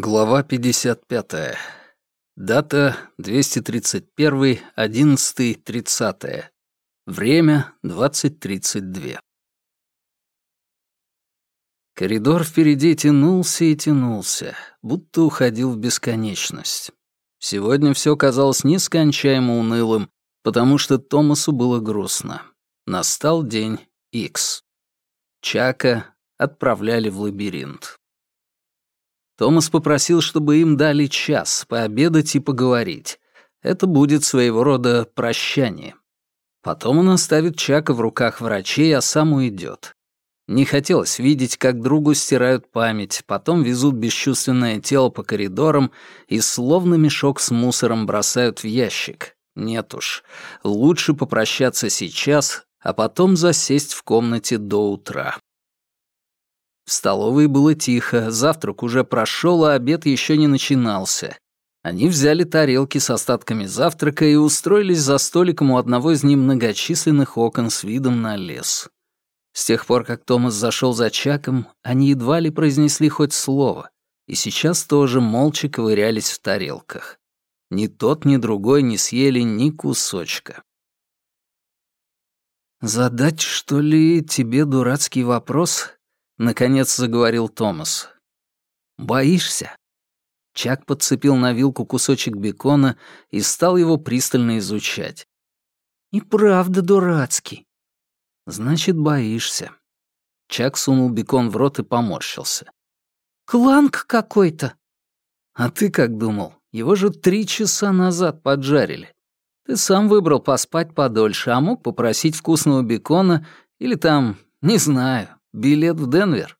Глава 55. Дата 231.11.30. Время 20.32. Коридор впереди тянулся и тянулся, будто уходил в бесконечность. Сегодня все казалось нескончаемо унылым, потому что Томасу было грустно. Настал день X. Чака отправляли в лабиринт. Томас попросил, чтобы им дали час пообедать и поговорить. Это будет своего рода прощание. Потом он оставит Чака в руках врачей, а сам уйдет. Не хотелось видеть, как другу стирают память, потом везут бесчувственное тело по коридорам и словно мешок с мусором бросают в ящик. Нет уж, лучше попрощаться сейчас, а потом засесть в комнате до утра. В столовой было тихо, завтрак уже прошел, а обед еще не начинался. Они взяли тарелки с остатками завтрака и устроились за столиком у одного из немногочисленных окон с видом на лес. С тех пор, как Томас зашел за Чаком, они едва ли произнесли хоть слово, и сейчас тоже молча ковырялись в тарелках. Ни тот, ни другой не съели ни кусочка. «Задать, что ли, тебе дурацкий вопрос?» Наконец заговорил Томас. «Боишься?» Чак подцепил на вилку кусочек бекона и стал его пристально изучать. «И правда дурацкий». «Значит, боишься». Чак сунул бекон в рот и поморщился. «Кланг какой-то». «А ты как думал? Его же три часа назад поджарили. Ты сам выбрал поспать подольше, а мог попросить вкусного бекона или там, не знаю, Билет в Денвер?»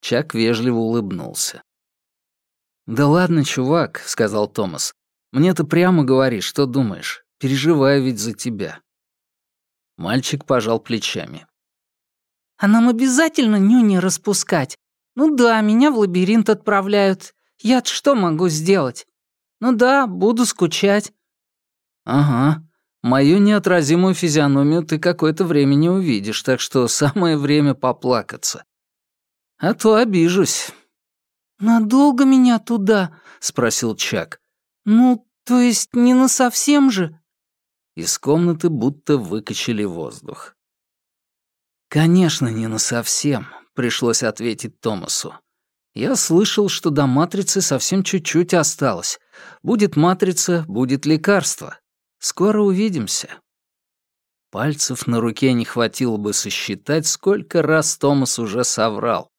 Чак вежливо улыбнулся. «Да ладно, чувак», — сказал Томас. «Мне-то прямо говори, что думаешь. Переживаю ведь за тебя». Мальчик пожал плечами. «А нам обязательно нюни распускать? Ну да, меня в лабиринт отправляют. я что могу сделать? Ну да, буду скучать». «Ага, Мою неотразимую физиономию ты какое-то время не увидишь, так что самое время поплакаться. А то обижусь». «Надолго меня туда?» — спросил Чак. «Ну, то есть не насовсем же?» Из комнаты будто выкачали воздух. «Конечно, не насовсем», — пришлось ответить Томасу. «Я слышал, что до матрицы совсем чуть-чуть осталось. Будет матрица, будет лекарство. Скоро увидимся». Пальцев на руке не хватило бы сосчитать, сколько раз Томас уже соврал.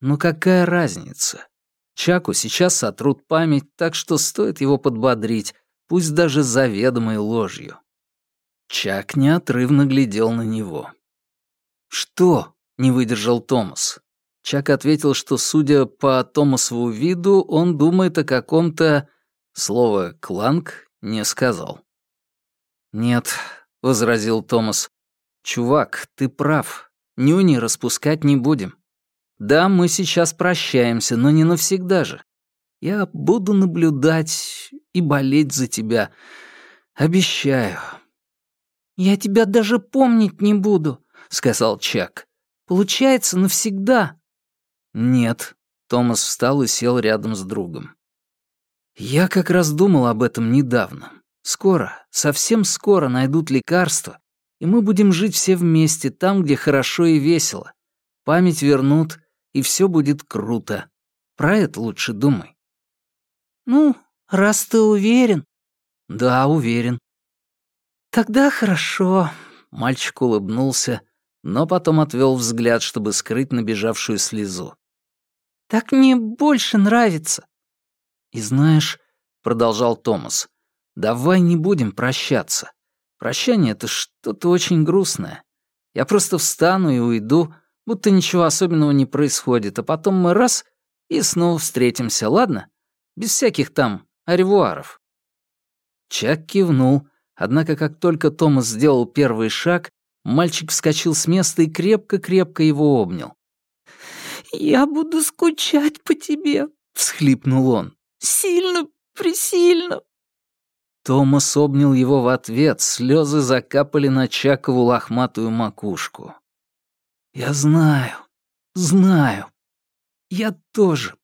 Но какая разница? Чаку сейчас сотрут память, так что стоит его подбодрить, пусть даже заведомой ложью. Чак неотрывно глядел на него. «Что?» — не выдержал Томас. Чак ответил, что, судя по Томасову виду, он думает о каком-то... Слово «кланг» не сказал. «Нет», — возразил Томас. «Чувак, ты прав. Нюни распускать не будем. Да, мы сейчас прощаемся, но не навсегда же. Я буду наблюдать и болеть за тебя. Обещаю». «Я тебя даже помнить не буду», — сказал Чак. «Получается, навсегда». «Нет», — Томас встал и сел рядом с другом. «Я как раз думал об этом недавно. Скоро, совсем скоро найдут лекарства, и мы будем жить все вместе там, где хорошо и весело. Память вернут, и все будет круто. Про это лучше думай. Ну, раз ты уверен. Да, уверен. Тогда хорошо. Мальчик улыбнулся, но потом отвел взгляд, чтобы скрыть набежавшую слезу. Так мне больше нравится. И знаешь, продолжал Томас, Давай не будем прощаться. Прощание — это что-то очень грустное. Я просто встану и уйду, будто ничего особенного не происходит, а потом мы раз — и снова встретимся, ладно? Без всяких там аревуаров». Чак кивнул, однако как только Томас сделал первый шаг, мальчик вскочил с места и крепко-крепко его обнял. «Я буду скучать по тебе», — всхлипнул он. «Сильно, пресильно, Томас обнял его в ответ, слезы закапали на Чакову лохматую макушку. «Я знаю, знаю. Я тоже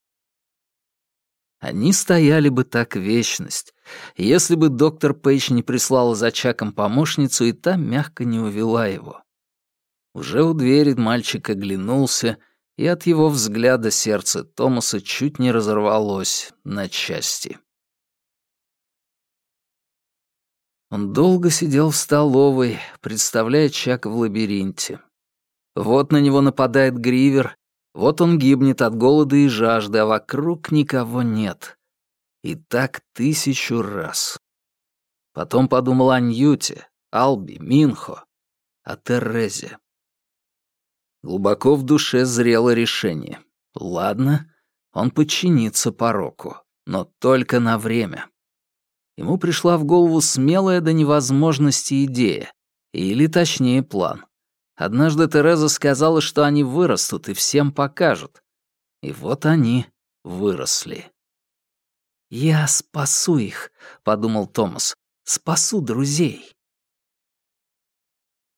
Они стояли бы так вечность, если бы доктор Пейдж не прислала за Чаком помощницу и та мягко не увела его. Уже у двери мальчик оглянулся, и от его взгляда сердце Томаса чуть не разорвалось на части. Он долго сидел в столовой, представляя Чака в лабиринте. Вот на него нападает Гривер, вот он гибнет от голода и жажды, а вокруг никого нет. И так тысячу раз. Потом подумал о Ньюте, Алби, Минхо, о Терезе. Глубоко в душе зрело решение. Ладно, он подчинится пороку, но только на время. Ему пришла в голову смелая до невозможности идея, или точнее план. Однажды Тереза сказала, что они вырастут и всем покажут. И вот они выросли. «Я спасу их», — подумал Томас. «Спасу друзей».